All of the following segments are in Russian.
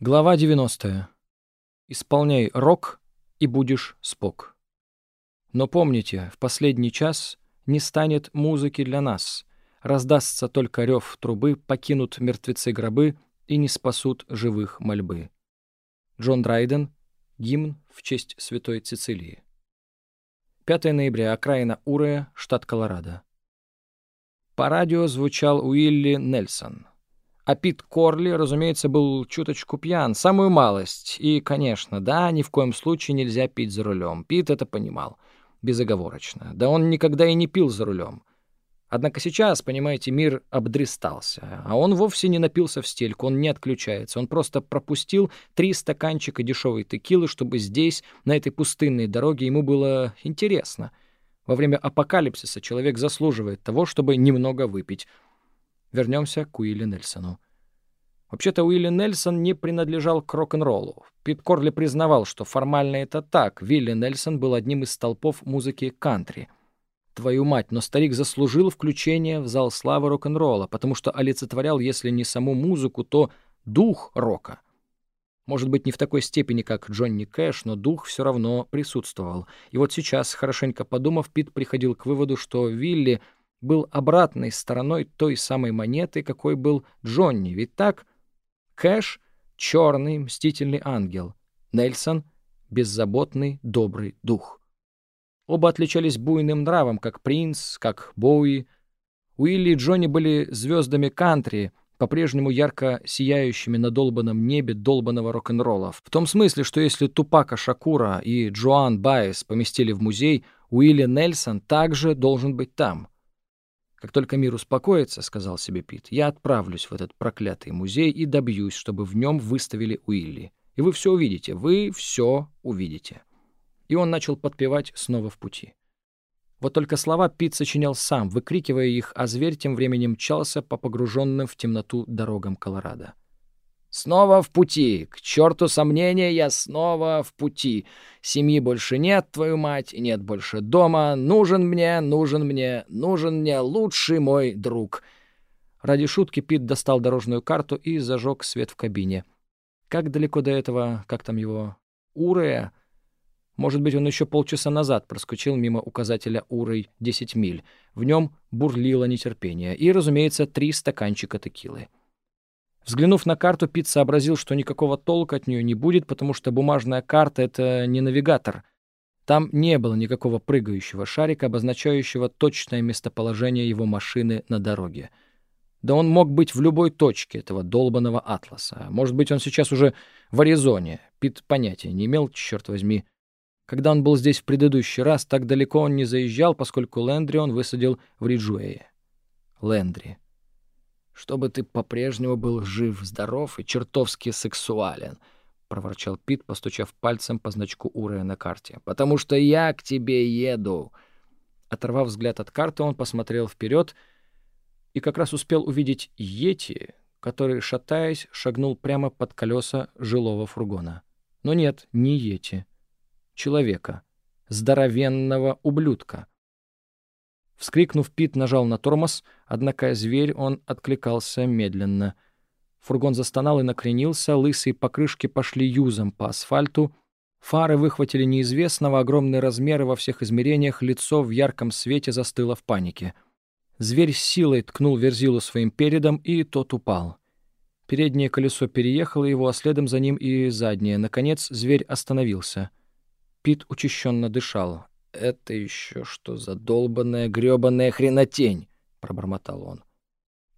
Глава 90. Исполняй рок, и будешь спок. Но помните, в последний час не станет музыки для нас. Раздастся только рев трубы, покинут мертвецы гробы и не спасут живых мольбы. Джон Драйден. Гимн в честь Святой Цицилии. 5 ноября. Окраина Урея, штат Колорадо. По радио звучал Уилли Нельсон. А Пит Корли, разумеется, был чуточку пьян, самую малость. И, конечно, да, ни в коем случае нельзя пить за рулем. Пит это понимал. Безоговорочно. Да он никогда и не пил за рулем. Однако сейчас, понимаете, мир обдристался. А он вовсе не напился в стельку, он не отключается. Он просто пропустил три стаканчика дешевой текилы, чтобы здесь, на этой пустынной дороге, ему было интересно. Во время апокалипсиса человек заслуживает того, чтобы немного выпить. Вернемся к Уилли Нельсону. Вообще-то Уилли Нельсон не принадлежал к рок-н-роллу. Пит Корли признавал, что формально это так. Вилли Нельсон был одним из столпов музыки кантри. Твою мать, но старик заслужил включение в зал славы рок-н-ролла, потому что олицетворял, если не саму музыку, то дух рока. Может быть, не в такой степени, как Джонни Кэш, но дух все равно присутствовал. И вот сейчас, хорошенько подумав, Пит приходил к выводу, что Вилли — был обратной стороной той самой монеты, какой был Джонни. Ведь так? Кэш — черный мстительный ангел. Нельсон — беззаботный добрый дух. Оба отличались буйным нравом, как Принц, как Боуи. Уилли и Джонни были звездами кантри, по-прежнему ярко сияющими на долбанном небе долбанного рок-н-ролла. В том смысле, что если Тупака Шакура и Джоан Байес поместили в музей, Уилли Нельсон также должен быть там — «Как только мир успокоится, — сказал себе Пит, — я отправлюсь в этот проклятый музей и добьюсь, чтобы в нем выставили Уилли. И вы все увидите, вы все увидите». И он начал подпевать снова в пути. Вот только слова Пит сочинял сам, выкрикивая их, а зверь тем временем мчался по погруженным в темноту дорогам Колорадо. Снова в пути. К черту сомнения, я снова в пути. Семьи больше нет, твою мать, нет больше дома. Нужен мне, нужен мне, нужен мне лучший мой друг. Ради шутки Пит достал дорожную карту и зажег свет в кабине. Как далеко до этого, как там его, Урея? Может быть, он еще полчаса назад проскочил мимо указателя Урой 10 миль. В нем бурлило нетерпение. И, разумеется, три стаканчика текилы. Взглянув на карту, Пит сообразил, что никакого толка от нее не будет, потому что бумажная карта — это не навигатор. Там не было никакого прыгающего шарика, обозначающего точное местоположение его машины на дороге. Да он мог быть в любой точке этого долбанного атласа. Может быть, он сейчас уже в Аризоне. Пит понятия не имел, черт возьми. Когда он был здесь в предыдущий раз, так далеко он не заезжал, поскольку Лендри он высадил в Риджуэе. Лендри чтобы ты по-прежнему был жив, здоров и чертовски сексуален», — проворчал Пит, постучав пальцем по значку Урея на карте. «Потому что я к тебе еду». Оторвав взгляд от карты, он посмотрел вперед и как раз успел увидеть Йети, который, шатаясь, шагнул прямо под колеса жилого фургона. Но нет, не Йети. Человека. Здоровенного ублюдка. Вскрикнув, Пит нажал на тормоз, однако зверь он откликался медленно. Фургон застонал и накренился, лысые покрышки пошли юзом по асфальту, фары выхватили неизвестного, огромные размеры во всех измерениях, лицо в ярком свете застыло в панике. Зверь с силой ткнул Верзилу своим передом, и тот упал. Переднее колесо переехало его, а следом за ним и заднее. Наконец зверь остановился. Пит учащенно дышал. «Это еще что за долбанная гребаная хренотень?» — пробормотал он.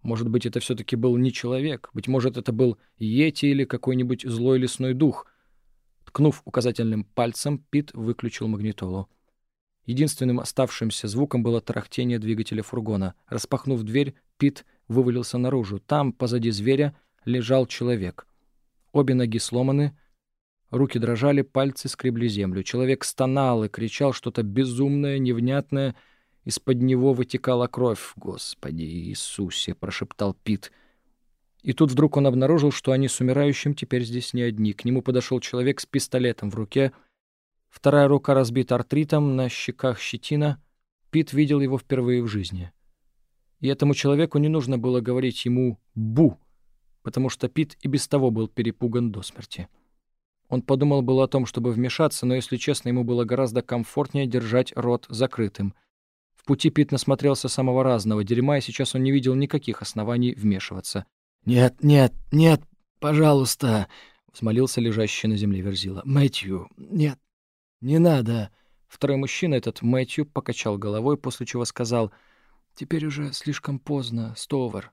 «Может быть, это все-таки был не человек. Быть может, это был Йети или какой-нибудь злой лесной дух». Ткнув указательным пальцем, Пит выключил магнитолу. Единственным оставшимся звуком было тарахтение двигателя фургона. Распахнув дверь, Пит вывалился наружу. Там, позади зверя, лежал человек. Обе ноги сломаны, Руки дрожали, пальцы скребли землю. Человек стонал и кричал что-то безумное, невнятное. Из-под него вытекала кровь. «Господи Иисусе!» — прошептал Пит. И тут вдруг он обнаружил, что они с умирающим теперь здесь не одни. К нему подошел человек с пистолетом в руке. Вторая рука разбита артритом, на щеках щетина. Пит видел его впервые в жизни. И этому человеку не нужно было говорить ему «бу». потому что Пит и без того был перепуган до смерти. Он подумал было о том, чтобы вмешаться, но, если честно, ему было гораздо комфортнее держать рот закрытым. В пути Пит насмотрелся самого разного дерьма, и сейчас он не видел никаких оснований вмешиваться. «Нет, нет, нет, пожалуйста!» — взмолился лежащий на земле Верзила. «Мэтью, нет, не надо!» Второй мужчина, этот Мэтью, покачал головой, после чего сказал, «Теперь уже слишком поздно, Стовер.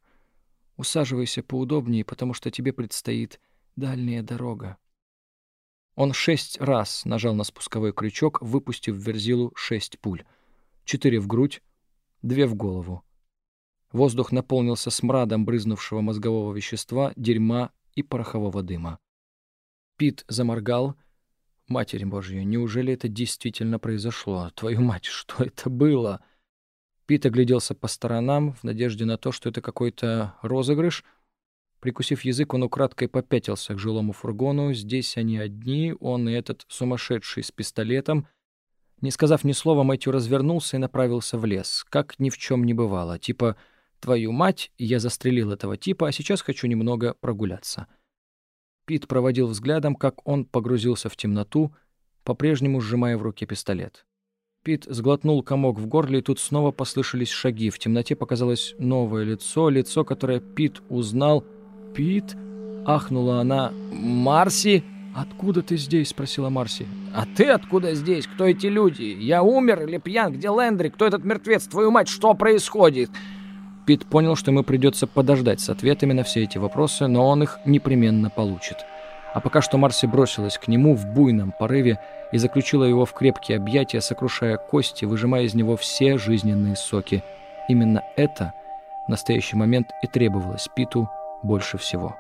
Усаживайся поудобнее, потому что тебе предстоит дальняя дорога». Он шесть раз нажал на спусковой крючок, выпустив в Верзилу шесть пуль. Четыре в грудь, две в голову. Воздух наполнился смрадом брызнувшего мозгового вещества, дерьма и порохового дыма. Пит заморгал. «Матерь Божья, неужели это действительно произошло? Твою мать, что это было?» Пит огляделся по сторонам в надежде на то, что это какой-то розыгрыш — Прикусив язык, он украдкой попятился к жилому фургону. Здесь они одни, он и этот сумасшедший с пистолетом. Не сказав ни слова, Мэтью развернулся и направился в лес, как ни в чем не бывало. Типа «Твою мать, я застрелил этого типа, а сейчас хочу немного прогуляться». Пит проводил взглядом, как он погрузился в темноту, по-прежнему сжимая в руке пистолет. Пит сглотнул комок в горле, и тут снова послышались шаги. В темноте показалось новое лицо, лицо, которое Пит узнал — Пит?» — ахнула она. «Марси?» «Откуда ты здесь?» — спросила Марси. «А ты откуда здесь? Кто эти люди? Я умер или пьян? Где Лендри? Кто этот мертвец? Твою мать, что происходит?» Пит понял, что ему придется подождать с ответами на все эти вопросы, но он их непременно получит. А пока что Марси бросилась к нему в буйном порыве и заключила его в крепкие объятия, сокрушая кости, выжимая из него все жизненные соки. Именно это в настоящий момент и требовалось Питу больше всего.